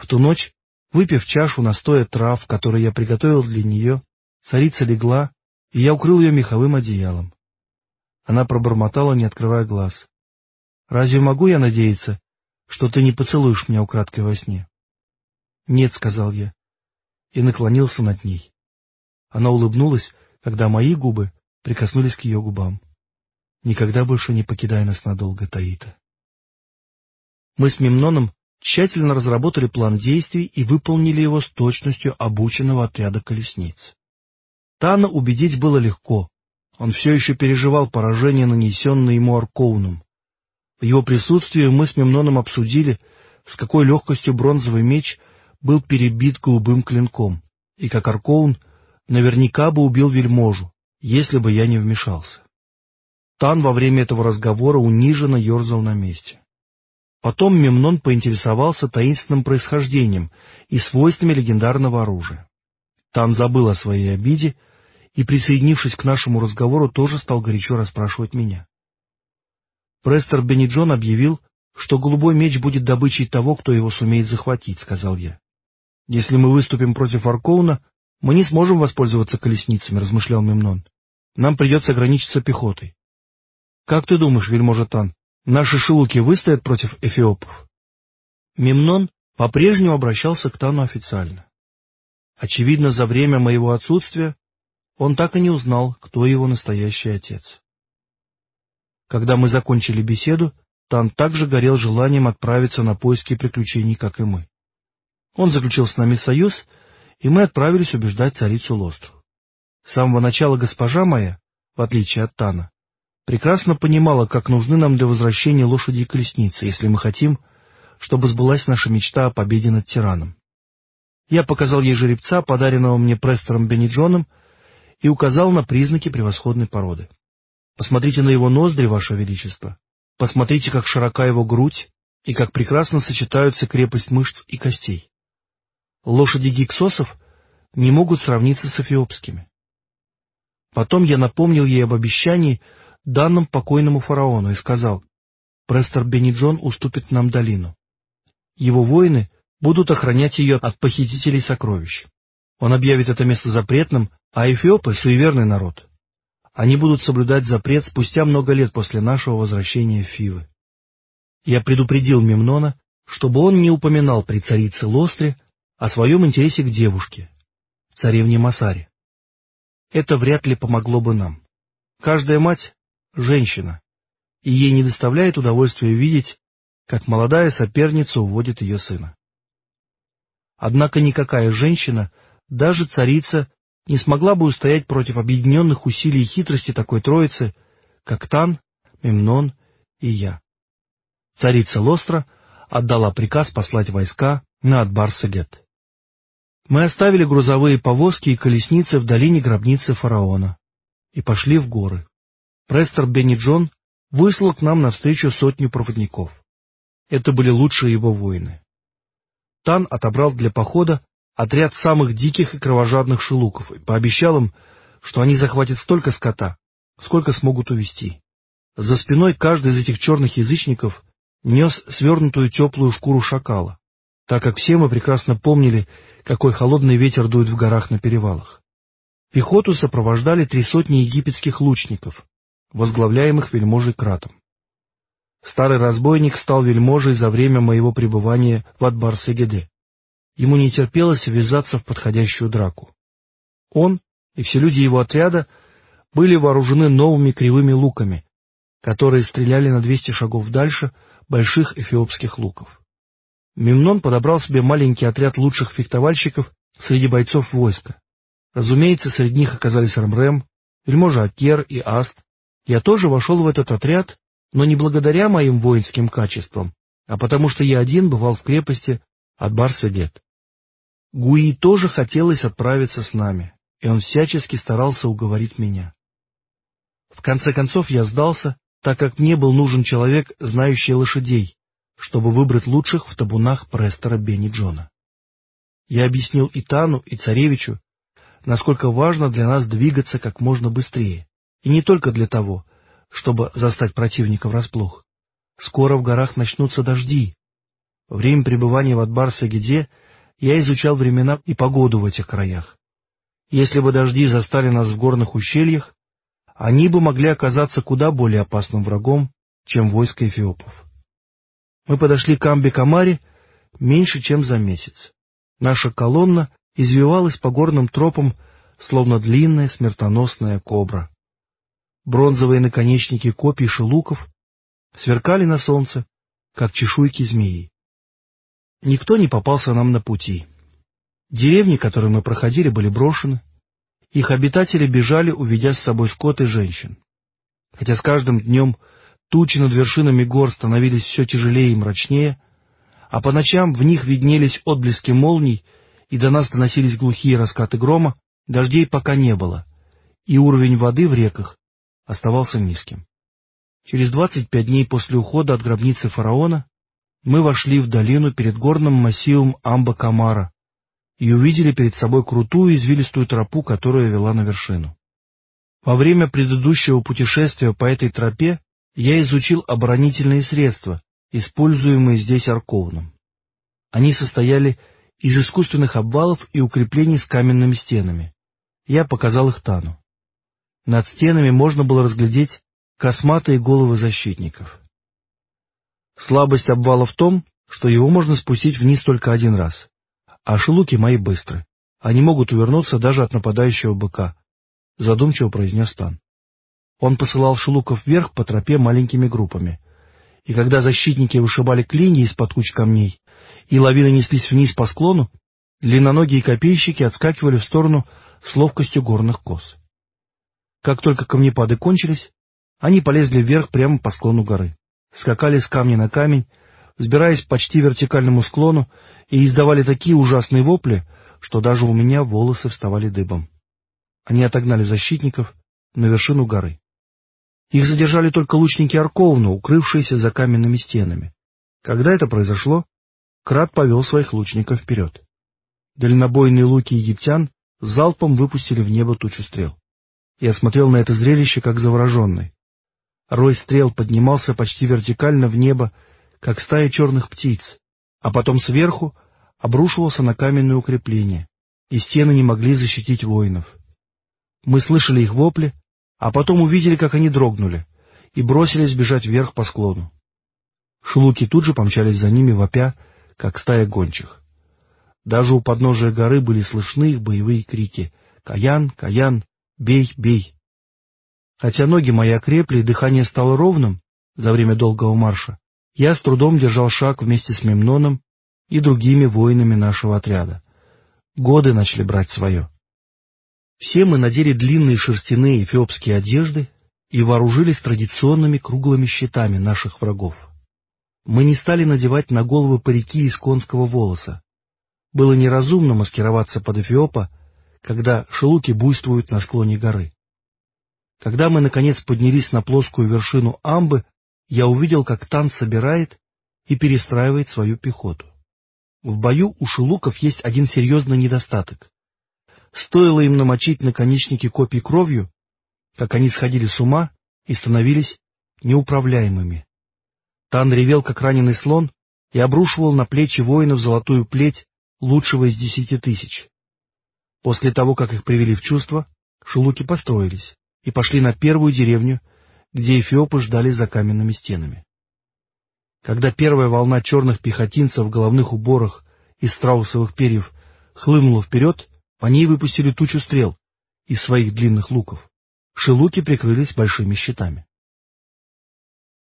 В ту ночь, выпив чашу настоя трав, который я приготовил для нее, царица легла, и я укрыл ее меховым одеялом. Она пробормотала, не открывая глаз. «Разве могу я надеяться, что ты не поцелуешь меня украдкой во сне?» «Нет», — сказал я, и наклонился над ней. Она улыбнулась, когда мои губы прикоснулись к ее губам. «Никогда больше не покидай нас надолго, Таита». Мы с Мемноном тщательно разработали план действий и выполнили его с точностью обученного отряда колесниц. Тана убедить было легко. Он все еще переживал поражение, нанесенное ему Аркоуном. В его присутствии мы с Мемноном обсудили, с какой легкостью бронзовый меч был перебит голубым клинком, и как Аркоун наверняка бы убил вельможу, если бы я не вмешался. Тан во время этого разговора униженно ерзал на месте. Потом Мемнон поинтересовался таинственным происхождением и свойствами легендарного оружия. Тан забыл о своей обиде и, присоединившись к нашему разговору, тоже стал горячо расспрашивать меня. Престер Бенниджон объявил, что голубой меч будет добычей того, кто его сумеет захватить, — сказал я. Если мы выступим против Аркоуна, мы не сможем воспользоваться колесницами, — размышлял Мемнон. Нам придется ограничиться пехотой. Как ты думаешь, вельможа Тан, наши шилуки выстоят против эфиопов? Мемнон по-прежнему обращался к Тану официально. Очевидно, за время моего отсутствия он так и не узнал, кто его настоящий отец. Когда мы закончили беседу, Тан также горел желанием отправиться на поиски приключений, как и мы. Он заключил с нами союз, и мы отправились убеждать царицу Лостру. С самого начала госпожа моя, в отличие от Тана, прекрасно понимала, как нужны нам для возвращения лошади и колесницы, если мы хотим, чтобы сбылась наша мечта о победе над тираном. Я показал ей жеребца, подаренного мне Престором Бенниджоном, и указал на признаки превосходной породы. Посмотрите на его ноздри, Ваше Величество. Посмотрите, как широка его грудь и как прекрасно сочетаются крепость мышц и костей. Лошади гиксосов не могут сравниться с эфиопскими. Потом я напомнил ей об обещании, данном покойному фараону, и сказал, Престор Бениджон уступит нам долину. Его воины будут охранять ее от похитителей сокровищ. Он объявит это место запретным, а эфиопы — суеверный народ. Они будут соблюдать запрет спустя много лет после нашего возвращения в Фивы. Я предупредил Мемнона, чтобы он не упоминал при царице Лостре о своем интересе к девушке, царевне Масаре. Это вряд ли помогло бы нам. Каждая мать — женщина, и ей не доставляет удовольствия видеть, как молодая соперница уводит ее сына. Однако никакая женщина — даже царица не смогла бы устоять против объединенных усилий и хитрости такой троицы, как Тан, Мемнон и я. Царица Лостра отдала приказ послать войска на Адбар-Сегет. Мы оставили грузовые повозки и колесницы в долине гробницы фараона и пошли в горы. Престор Бенни Джон выслал к нам навстречу сотню проводников. Это были лучшие его воины. Тан отобрал для похода отряд самых диких и кровожадных шелуков и пообещал им, что они захватят столько скота, сколько смогут увести. За спиной каждый из этих черных язычников нес свернутую теплую шкуру шакала, так как все мы прекрасно помнили, какой холодный ветер дует в горах на перевалах. Пехоту сопровождали три сотни египетских лучников, возглавляемых вельможей Кратом. Старый разбойник стал вельможей за время моего пребывания в Адбар-Сегеде. Ему не терпелось ввязаться в подходящую драку. Он и все люди его отряда были вооружены новыми кривыми луками, которые стреляли на двести шагов дальше больших эфиопских луков. Мемнон подобрал себе маленький отряд лучших фехтовальщиков среди бойцов войска. Разумеется, среди них оказались Рамрем, вельможа Акер и Аст. Я тоже вошел в этот отряд, но не благодаря моим воинским качествам, а потому что я один бывал в крепости Адбар-Сегет. Гуи тоже хотелось отправиться с нами, и он всячески старался уговорить меня. В конце концов я сдался, так как мне был нужен человек, знающий лошадей, чтобы выбрать лучших в табунах Престора Бенни Джона. Я объяснил и Тану, и царевичу, насколько важно для нас двигаться как можно быстрее, и не только для того, чтобы застать противника врасплох. Скоро в горах начнутся дожди. Время пребывания в Адбар-Сагиде я изучал времена и погоду в этих краях. Если бы дожди застали нас в горных ущельях, они бы могли оказаться куда более опасным врагом, чем войско эфиопов. Мы подошли к Амбе-Камаре меньше, чем за месяц. Наша колонна извивалась по горным тропам, словно длинная смертоносная кобра. Бронзовые наконечники копий шелуков сверкали на солнце, как чешуйки змеи. Никто не попался нам на пути. Деревни, которые мы проходили, были брошены. Их обитатели бежали, уведя с собой скот и женщин. Хотя с каждым днем тучи над вершинами гор становились все тяжелее и мрачнее, а по ночам в них виднелись отблески молний, и до нас доносились глухие раскаты грома, дождей пока не было, и уровень воды в реках оставался низким. Через двадцать пять дней после ухода от гробницы фараона мы вошли в долину перед горным массивом Амба-Камара, и увидели перед собой крутую извилистую тропу, которая вела на вершину. Во время предыдущего путешествия по этой тропе я изучил оборонительные средства, используемые здесь Арковным. Они состояли из искусственных обвалов и укреплений с каменными стенами. Я показал их Тану. Над стенами можно было разглядеть косматые головы защитников. Слабость обвала в том, что его можно спустить вниз только один раз. А шелуки мои быстры. Они могут увернуться даже от нападающего быка, — задумчиво произнес Тан. Он посылал шелуков вверх по тропе маленькими группами. И когда защитники вышибали клинья из-под куч камней, и лавины неслись вниз по склону, длинноногие копейщики отскакивали в сторону с ловкостью горных коз. Как только камнепады кончились, они полезли вверх прямо по склону горы, скакали с камня на камень, взбираясь почти вертикальному склону, и издавали такие ужасные вопли, что даже у меня волосы вставали дыбом. Они отогнали защитников на вершину горы. Их задержали только лучники Арковна, укрывшиеся за каменными стенами. Когда это произошло, Крат повел своих лучников вперед. Дальнобойные луки египтян залпом выпустили в небо тучу стрел. Я смотрел на это зрелище, как завороженный. Рой стрел поднимался почти вертикально в небо, как стая черных птиц, а потом сверху обрушивался на каменные укрепления, и стены не могли защитить воинов. Мы слышали их вопли, а потом увидели, как они дрогнули, и бросились бежать вверх по склону. Шлуки тут же помчались за ними, вопя, как стая гончих. Даже у подножия горы были слышны их боевые крики «Каян! Каян! Бей! Бей!». Хотя ноги мои окрепли и дыхание стало ровным за время долгого марша, я с трудом держал шаг вместе с Мемноном и другими воинами нашего отряда. Годы начали брать свое. Все мы надели длинные шерстяные эфиопские одежды и вооружились традиционными круглыми щитами наших врагов. Мы не стали надевать на головы парики из конского волоса. Было неразумно маскироваться под эфиопа, когда шелуки буйствуют на склоне горы. Когда мы, наконец, поднялись на плоскую вершину Амбы, я увидел, как Тан собирает и перестраивает свою пехоту. В бою у шелуков есть один серьезный недостаток. Стоило им намочить наконечники копий кровью, как они сходили с ума и становились неуправляемыми. Тан ревел, как раненый слон, и обрушивал на плечи воинов золотую плеть лучшего из десяти тысяч. После того, как их привели в чувство, шелуки построились и пошли на первую деревню, где эфиопы ждали за каменными стенами. Когда первая волна черных пехотинцев в головных уборах из страусовых перьев хлынула вперед, они выпустили тучу стрел из своих длинных луков. Шелуки прикрылись большими щитами.